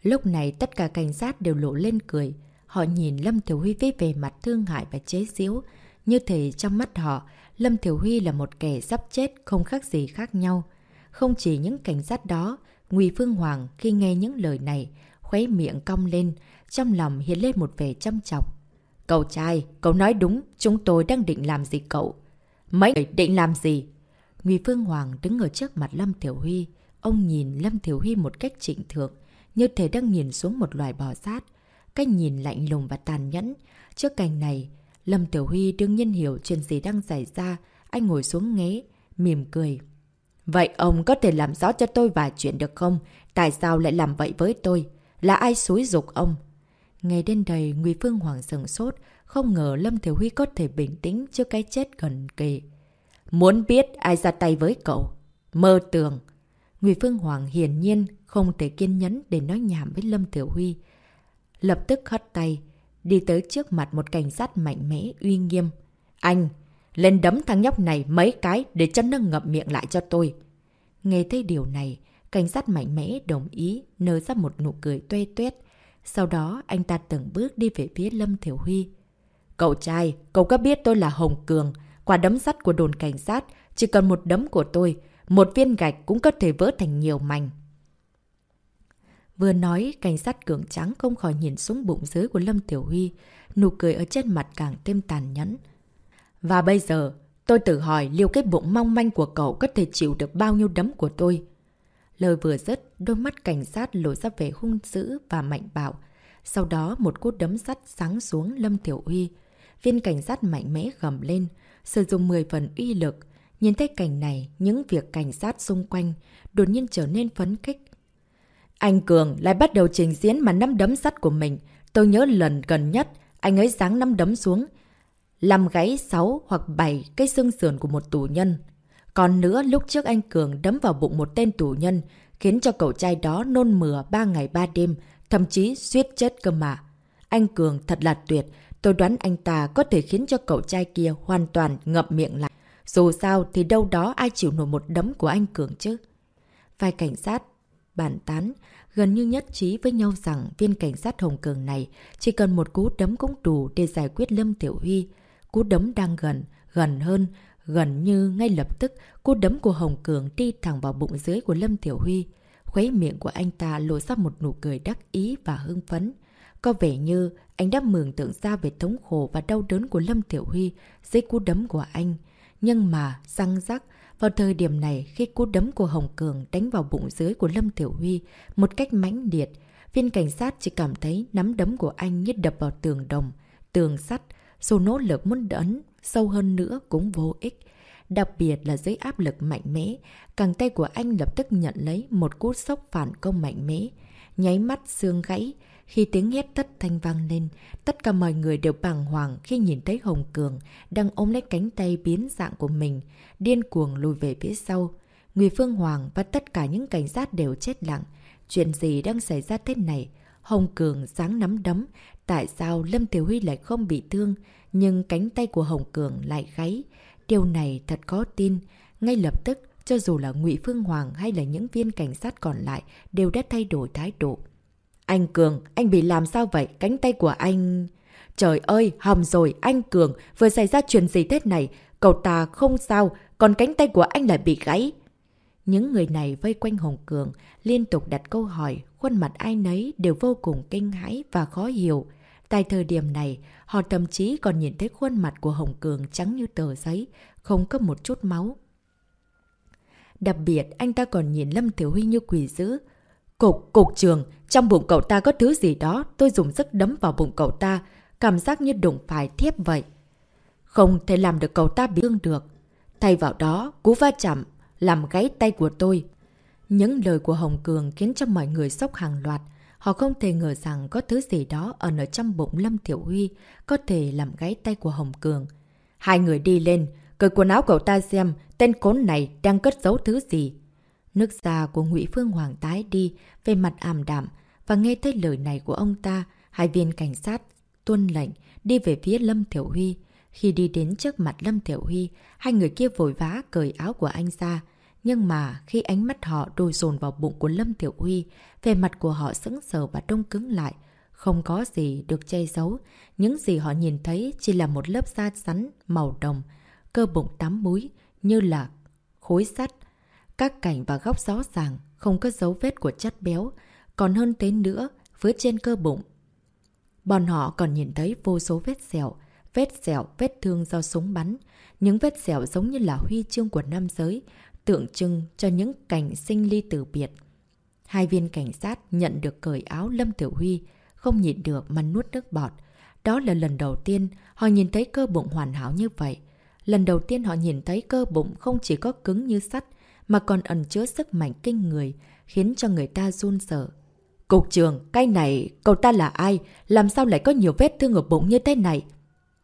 Lúc này tất cả cảnh sát đều lộ lên cười. Họ nhìn Lâm Thiểu Huy với về mặt thương hại và chế giễu. Như thể trong mắt họ, Lâm Thiểu Huy là một kẻ sắp chết không khác gì khác nhau. Không chỉ những cảnh sát đó, nguy Phương Hoàng khi nghe những lời này, khuấy miệng cong lên, trong lòng hiện lên một vẻ chăm chọc. Cậu trai, cậu nói đúng, chúng tôi đang định làm gì cậu? Mấy người định làm gì? Ngụy Phương Hoàng đứng ở trước mặt Lâm Thiểu Huy. Ông nhìn Lâm Thiểu Huy một cách trịnh thượng, như thể đang nhìn xuống một loài bò sát. Cách nhìn lạnh lùng và tàn nhẫn. Trước cảnh này, Lâm Tiểu Huy đương nhiên hiểu chuyện gì đang xảy ra. Anh ngồi xuống nghế, mỉm cười. Vậy ông có thể làm rõ cho tôi vài chuyện được không? Tại sao lại làm vậy với tôi? Là ai xúi dục ông? Ngày đến đây, Nguy Phương Hoàng sừng sốt, không ngờ Lâm Thiểu Huy có thể bình tĩnh trước cái chết gần kề. Muốn biết ai ra tay với cậu? Mơ tưởng Nguy Phương Hoàng hiển nhiên không thể kiên nhẫn để nói nhảm với Lâm Tiểu Huy. Lập tức hất tay, đi tới trước mặt một cảnh sát mạnh mẽ, uy nghiêm. Anh, lên đấm thằng nhóc này mấy cái để cho nó ngậm miệng lại cho tôi. Nghe thấy điều này, cảnh sát mạnh mẽ đồng ý, nở ra một nụ cười tuê tuét. Sau đó, anh ta từng bước đi về phía Lâm Thiểu Huy. Cậu trai, cậu có biết tôi là Hồng Cường, quả đấm sắt của đồn cảnh sát, chỉ cần một đấm của tôi, một viên gạch cũng có thể vỡ thành nhiều mảnh. Vừa nói, cảnh sát cường trắng không khỏi nhìn xuống bụng dưới của Lâm Tiểu Huy, nụ cười ở trên mặt càng thêm tàn nhẫn. Và bây giờ, tôi tự hỏi liệu cái bụng mong manh của cậu có thể chịu được bao nhiêu đấm của tôi? Lời vừa dứt, đôi mắt cảnh sát lộ ra vẻ hung dữ và mạnh bạo. Sau đó một cú đấm sắt sáng xuống Lâm Tiểu Huy. Viên cảnh sát mạnh mẽ gầm lên, sử dụng 10 phần uy lực. Nhìn thấy cảnh này, những việc cảnh sát xung quanh đột nhiên trở nên phấn khích. Anh Cường lại bắt đầu trình diễn mà nắm đấm sắt của mình. Tôi nhớ lần gần nhất, anh ấy giáng nắm đấm xuống. Làm gáy 6 hoặc 7 cái xương sườn của một tù nhân. Còn nữa, lúc trước anh Cường đấm vào bụng một tên tù nhân, khiến cho cậu trai đó nôn mửa 3 ngày 3 đêm, thậm chí suýt chết cơ mà. Anh Cường thật là tuyệt, tôi đoán anh ta có thể khiến cho cậu trai kia hoàn toàn ngậm miệng lại. Dù sao thì đâu đó ai chịu nổi một đấm của anh Cường chứ. Vài cảnh sát bàn tán, gần như nhất trí với nhau rằng viên cảnh sát Hồng Cường này chỉ cần một cú đấm cũng đủ để giải quyết Lâm Tiểu Huy. Cú đấm đang gần, gần hơn, gần như ngay lập tức cú đấm của Hồng Cường đi thẳng vào bụng dưới của Lâm Tiểu Huy. Khuấy miệng của anh ta lộ ra một nụ cười đắc ý và hưng phấn. Có vẻ như anh đã mường tượng ra về thống khổ và đau đớn của Lâm Tiểu Huy dưới cú đấm của anh. Nhưng mà, răng rắc, vào thời điểm này khi cú đấm của Hồng Cường đánh vào bụng dưới của Lâm Tiểu Huy một cách mãnh liệt, viên cảnh sát chỉ cảm thấy nắm đấm của anh như đập vào tường đồng, tường sắt, dù nỗ lực muốn đấn sâu hơn nữa cũng vô ích. Đặc biệt là dưới áp lực mạnh mẽ, càng tay của anh lập tức nhận lấy một cú sốc phản công mạnh mẽ. Nháy mắt xương gãy, khi tiếng hét thất thanh vang lên, tất cả mọi người đều bàng hoàng khi nhìn thấy Hồng Cường đang ôm lấy cánh tay biến dạng của mình, điên cuồng lùi về phía sau. Người Phương Hoàng và tất cả những cảnh sát đều chết lặng. Chuyện gì đang xảy ra thế này? Hồng Cường sáng nắm đấm. Tại sao Lâm Tiểu Huy lại không bị thương, nhưng cánh tay của Hồng Cường lại gáy? Điều này thật khó tin. Ngay lập tức, cho dù là Ngụy Phương Hoàng hay là những viên cảnh sát còn lại đều đã thay đổi thái độ. Anh Cường, anh bị làm sao vậy? Cánh tay của anh... Trời ơi, hầm rồi, anh Cường, vừa xảy ra chuyện gì thế này? Cậu ta không sao, còn cánh tay của anh lại bị gãy. Những người này vây quanh Hồng Cường, liên tục đặt câu hỏi, khuôn mặt ai nấy đều vô cùng kinh hãi và khó hiểu. Tại thời điểm này, họ thậm chí còn nhìn thấy khuôn mặt của Hồng Cường trắng như tờ giấy, không có một chút máu. Đặc biệt, anh ta còn nhìn Lâm Thiểu Huy như quỷ dữ. Cục, cục trường, trong bụng cậu ta có thứ gì đó, tôi dùng sức đấm vào bụng cậu ta, cảm giác như đụng phải thiếp vậy. Không thể làm được cậu ta bị thương được. Thay vào đó, cú va chạm, làm gáy tay của tôi. Những lời của Hồng Cường khiến cho mọi người sốc hàng loạt. Họ không thể ngờ rằng có thứ gì đó ở nơi trong bụng Lâm Tiểu Huy có thể làm gáy tay của Hồng Cường. Hai người đi lên, cởi quần áo cậu ta xem tên cốn này đang cất giấu thứ gì. Nước da của Ngụy Phương Hoàng tái đi, về mặt ảm đạm, và nghe thấy lời này của ông ta, hai viên cảnh sát tuân lệnh đi về phía Lâm Thiểu Huy. Khi đi đến trước mặt Lâm Thiểu Huy, hai người kia vội vã cởi áo của anh ra. Nhưng mà khi ánh mắt họ đôi dồn vào bụng của Lâm Tiểu Huy, về mặt của họ sững sờ và đông cứng lại. Không có gì được che giấu, những gì họ nhìn thấy chỉ là một lớp da rắn màu đồng, cơ bụng tắm múi như là khối sắt. Các cảnh và góc rõ ràng, không có dấu vết của chất béo, còn hơn thế nữa, phía trên cơ bụng. Bọn họ còn nhìn thấy vô số vết sẹo, vết sẹo, vết thương do súng bắn. Những vết sẹo giống như là huy chương của nam giới, tượng trưng cho những cảnh sinh ly tử biệt. Hai viên cảnh sát nhận được cởi áo Lâm Tiểu Huy, không nhịn được mà nuốt nước bọt. Đó là lần đầu tiên họ nhìn thấy cơ bụng hoàn hảo như vậy. Lần đầu tiên họ nhìn thấy cơ bụng không chỉ có cứng như sắt, mà còn ẩn chứa sức mạnh kinh người, khiến cho người ta run sợ. Cục trường, cái này, cậu ta là ai? Làm sao lại có nhiều vết thương ở bụng như thế này?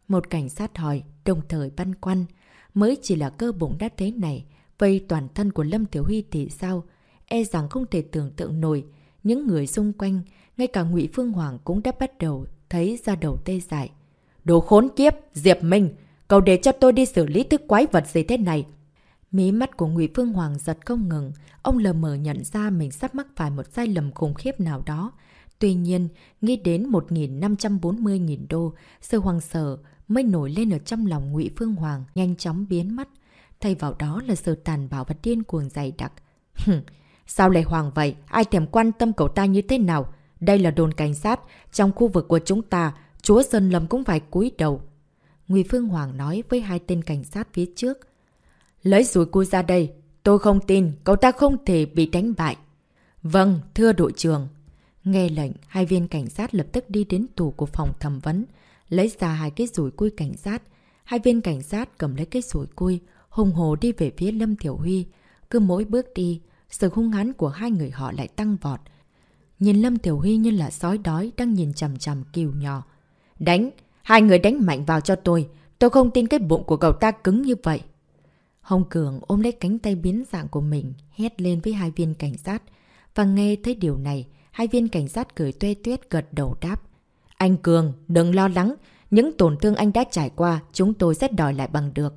Một cảnh sát hỏi, đồng thời băn khoăn. Mới chỉ là cơ bụng đã thế này, vậy toàn thân của Lâm Tiểu Huy thì sao? E rằng không thể tưởng tượng nổi. Những người xung quanh, ngay cả ngụy Phương Hoàng cũng đã bắt đầu thấy ra đầu tê dại. Đồ khốn kiếp, Diệp Minh! Cậu để cho tôi đi xử lý thứ quái vật gì thế này. Mí mắt của Ngụy Phương Hoàng giật không ngừng, ông lờ mờ nhận ra mình sắp mắc phải một sai lầm khủng khiếp nào đó. Tuy nhiên, nghĩ đến 1.540.000 đô, sự hoàng sở mới nổi lên ở trong lòng Ngụy Phương Hoàng, nhanh chóng biến mất. Thay vào đó là sự tàn bạo và điên cuồng dày đặc. [laughs] Sao lại hoàng vậy? Ai thèm quan tâm cậu ta như thế nào? Đây là đồn cảnh sát, trong khu vực của chúng ta, chúa Sơn Lâm cũng phải cúi đầu. Ngụy Phương Hoàng nói với hai tên cảnh sát phía trước. Lấy rùi cui ra đây. Tôi không tin, cậu ta không thể bị đánh bại. Vâng, thưa đội trưởng. Nghe lệnh, hai viên cảnh sát lập tức đi đến tủ của phòng thẩm vấn, lấy ra hai cái rùi cui cảnh sát. Hai viên cảnh sát cầm lấy cái rùi cui, hùng hồ đi về phía Lâm Thiểu Huy. Cứ mỗi bước đi, sự hung hán của hai người họ lại tăng vọt. Nhìn Lâm Tiểu Huy như là sói đói đang nhìn chằm chằm kiều nhỏ. Đánh! Hai người đánh mạnh vào cho tôi. Tôi không tin cái bụng của cậu ta cứng như vậy. Hồng Cường ôm lấy cánh tay biến dạng của mình, hét lên với hai viên cảnh sát. Và nghe thấy điều này, hai viên cảnh sát cười tuê tuyết gật đầu đáp. Anh Cường, đừng lo lắng. Những tổn thương anh đã trải qua, chúng tôi sẽ đòi lại bằng được.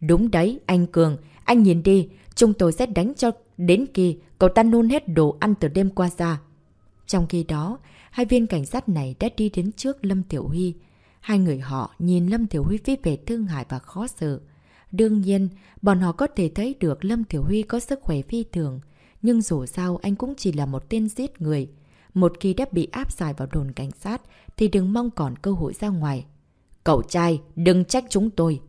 Đúng đấy, anh Cường. Anh nhìn đi, chúng tôi sẽ đánh cho đến khi cậu ta nôn hết đồ ăn từ đêm qua ra. Trong khi đó, hai viên cảnh sát này đã đi đến trước Lâm Tiểu Huy. Hai người họ nhìn Lâm Tiểu Huy phía về thương hại và khó xử. Đương nhiên, bọn họ có thể thấy được Lâm Tiểu Huy có sức khỏe phi thường. Nhưng dù sao anh cũng chỉ là một tên giết người. Một khi đã bị áp giải vào đồn cảnh sát thì đừng mong còn cơ hội ra ngoài. Cậu trai, đừng trách chúng tôi.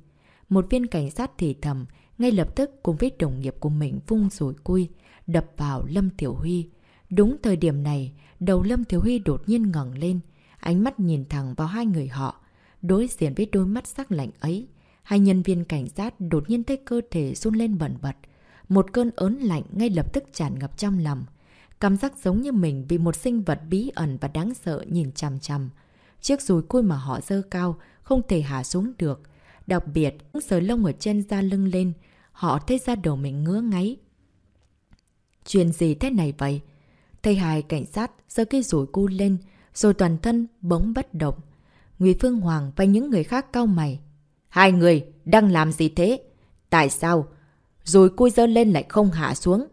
Một viên cảnh sát thì thầm, ngay lập tức cùng với đồng nghiệp của mình vung rủi cui, đập vào Lâm Tiểu Huy. Đúng thời điểm này, đầu Lâm Tiểu Huy đột nhiên ngẩng lên, ánh mắt nhìn thẳng vào hai người họ. Đối diện với đôi mắt sắc lạnh ấy, hai nhân viên cảnh sát đột nhiên thấy cơ thể run lên bẩn bật. Một cơn ớn lạnh ngay lập tức tràn ngập trong lòng. Cảm giác giống như mình bị một sinh vật bí ẩn và đáng sợ nhìn chằm chằm. Chiếc rùi cui mà họ dơ cao, không thể hạ xuống được. Đặc biệt, những sợi lông ở trên da lưng lên, họ thấy ra đầu mình ngứa ngáy. Chuyện gì thế này vậy? Thầy hài cảnh sát giơ cái rủi cu lên, rồi toàn thân bỗng bất động. Nguy Phương Hoàng và những người khác cao mày. Hai người đang làm gì thế? Tại sao? Rồi cui dơ lên lại không hạ xuống.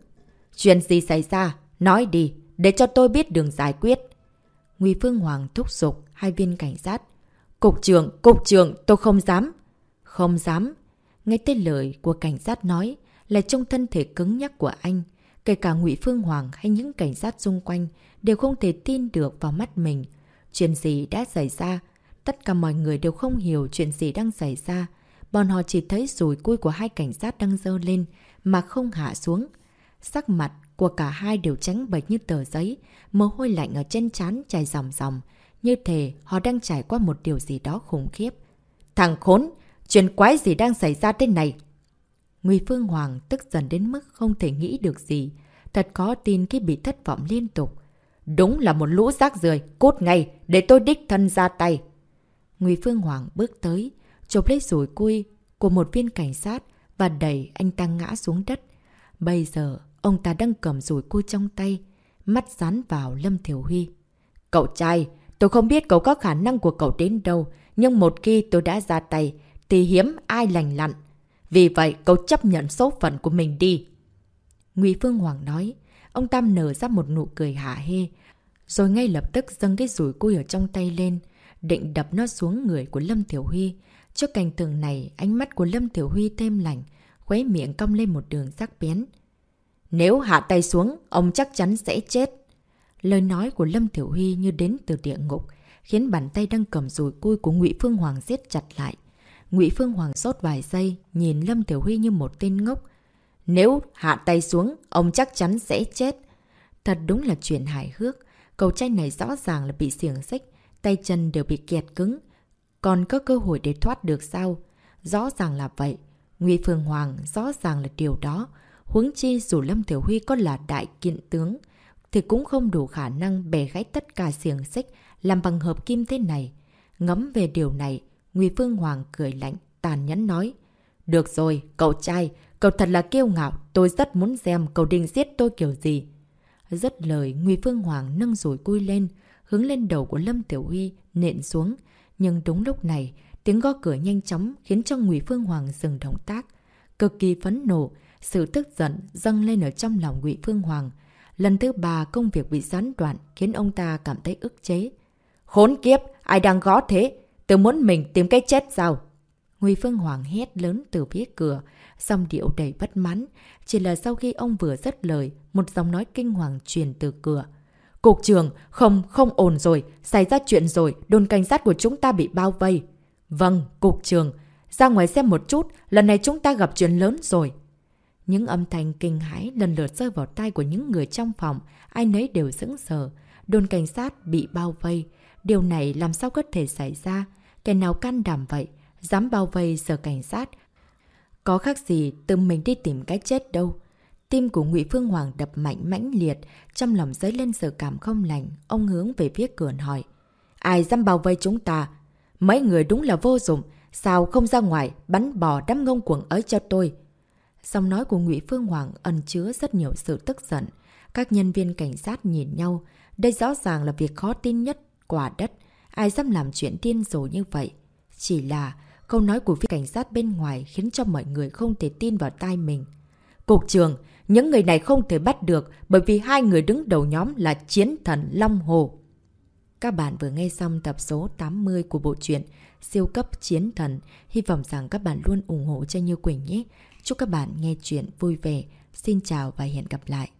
Chuyện gì xảy ra? Nói đi, để cho tôi biết đường giải quyết. Nguy Phương Hoàng thúc giục hai viên cảnh sát. Cục trưởng, cục trưởng, tôi không dám. Không dám. Nghe tên lời của cảnh sát nói là trong thân thể cứng nhắc của anh. Kể cả ngụy Phương Hoàng hay những cảnh sát xung quanh đều không thể tin được vào mắt mình. Chuyện gì đã xảy ra? Tất cả mọi người đều không hiểu chuyện gì đang xảy ra. Bọn họ chỉ thấy rùi cui của hai cảnh sát đang dơ lên mà không hạ xuống. Sắc mặt của cả hai đều trắng bệch như tờ giấy, mồ hôi lạnh ở trên trán chảy dòng dòng. Như thể họ đang trải qua một điều gì đó khủng khiếp. Thằng khốn! Chuyện quái gì đang xảy ra thế này? Nguy Phương Hoàng tức dần đến mức không thể nghĩ được gì. Thật có tin khi bị thất vọng liên tục. Đúng là một lũ rác rưởi cốt ngay, để tôi đích thân ra tay. Nguy Phương Hoàng bước tới, chộp lấy rủi cui của một viên cảnh sát và đẩy anh ta ngã xuống đất. Bây giờ, ông ta đang cầm rủi cui trong tay, mắt dán vào Lâm Thiểu Huy. Cậu trai, tôi không biết cậu có khả năng của cậu đến đâu, nhưng một khi tôi đã ra tay, thì hiếm ai lành lặn. Vì vậy, cậu chấp nhận số phận của mình đi. Nguy Phương Hoàng nói, ông Tam nở ra một nụ cười hạ hê, rồi ngay lập tức dâng cái rủi cui ở trong tay lên, định đập nó xuống người của Lâm Tiểu Huy. Trước cảnh tường này, ánh mắt của Lâm Tiểu Huy thêm lạnh, khuấy miệng cong lên một đường sắc bén. Nếu hạ tay xuống, ông chắc chắn sẽ chết. Lời nói của Lâm Tiểu Huy như đến từ địa ngục, khiến bàn tay đang cầm rùi cui của Ngụy Phương Hoàng siết chặt lại. Ngụy Phương Hoàng sốt vài giây, nhìn Lâm Tiểu Huy như một tên ngốc. Nếu hạ tay xuống, ông chắc chắn sẽ chết. Thật đúng là chuyện hài hước. Cầu trai này rõ ràng là bị xiềng xích, tay chân đều bị kẹt cứng. Còn có cơ hội để thoát được sao? Rõ ràng là vậy. nguy Phương Hoàng rõ ràng là điều đó. Huống chi dù Lâm Tiểu Huy có là đại kiện tướng, thì cũng không đủ khả năng bẻ gãy tất cả xiềng xích làm bằng hợp kim thế này. Ngắm về điều này, Nguy Phương Hoàng cười lạnh, tàn nhẫn nói. Được rồi, cậu trai, cậu thật là kiêu ngạo, tôi rất muốn xem cậu định giết tôi kiểu gì. Rất lời, Nguy Phương Hoàng nâng rủi cui lên, hướng lên đầu của Lâm Tiểu Huy, nện xuống. Nhưng đúng lúc này, tiếng gõ cửa nhanh chóng khiến cho Ngụy Phương Hoàng dừng động tác. Cực kỳ phấn nộ, sự tức giận dâng lên ở trong lòng Ngụy Phương Hoàng. Lần thứ ba công việc bị gián đoạn khiến ông ta cảm thấy ức chế. Khốn kiếp, ai đang gõ thế? Tôi muốn mình tìm cái chết sao? ngụy Phương Hoàng hét lớn từ phía cửa, song điệu đầy bất mãn. Chỉ là sau khi ông vừa dứt lời, một giọng nói kinh hoàng truyền từ cửa. Cục trường, không, không ổn rồi, xảy ra chuyện rồi, đồn cảnh sát của chúng ta bị bao vây. Vâng, cục trường, ra ngoài xem một chút, lần này chúng ta gặp chuyện lớn rồi. Những âm thanh kinh hãi lần lượt rơi vào tay của những người trong phòng, ai nấy đều sững sờ. Đồn cảnh sát bị bao vây. Điều này làm sao có thể xảy ra? Kẻ nào can đảm vậy? Dám bao vây sở cảnh sát? Có khác gì tự mình đi tìm cách chết đâu. Tim của Ngụy Phương Hoàng đập mạnh mãnh liệt, trong lòng dấy lên sự cảm không lành, ông hướng về phía cửa hỏi. Ai dám bao vây chúng ta? Mấy người đúng là vô dụng, sao không ra ngoài bắn bò đám ngông cuồng ấy cho tôi? Giọng nói của Ngụy Phương Hoàng ẩn chứa rất nhiều sự tức giận. Các nhân viên cảnh sát nhìn nhau, đây rõ ràng là việc khó tin nhất quả đất. Ai dám làm chuyện tiên rồi như vậy? Chỉ là câu nói của viên cảnh sát bên ngoài khiến cho mọi người không thể tin vào tai mình. Cục trường, những người này không thể bắt được bởi vì hai người đứng đầu nhóm là chiến thần Long Hồ. Các bạn vừa nghe xong tập số 80 của bộ truyện Siêu cấp chiến thần. Hy vọng rằng các bạn luôn ủng hộ cho Như Quỳnh nhé. Chúc các bạn nghe chuyện vui vẻ. Xin chào và hẹn gặp lại.